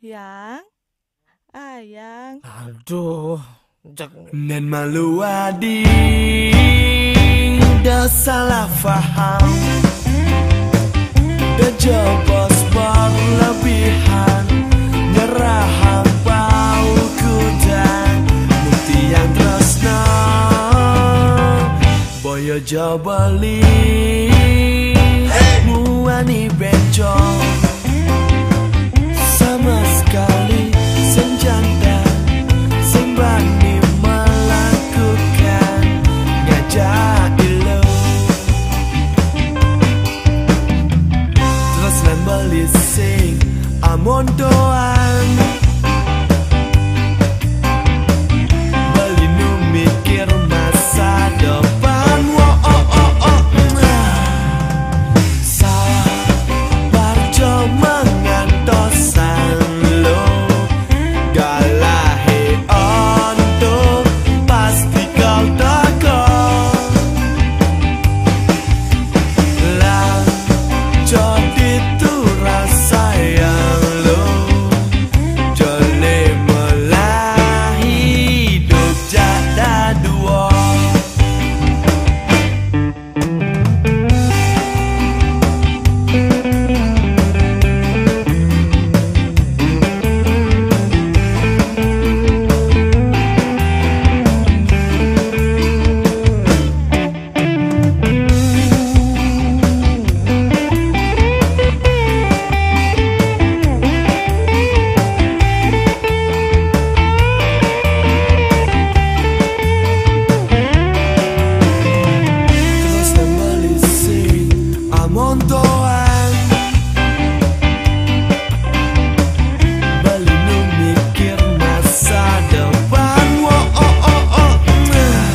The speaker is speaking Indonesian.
Yang, ayang. Aduh, jak Nen malu adi. Dah salah faham. Dah jobos berlebihan. Nyerah bau kudan Bukti yang tresna Boyo jobali Muani bencong Israelis sing, Amondoan. montoan balik mikir masa depan wo oh, oh, oh. Nah.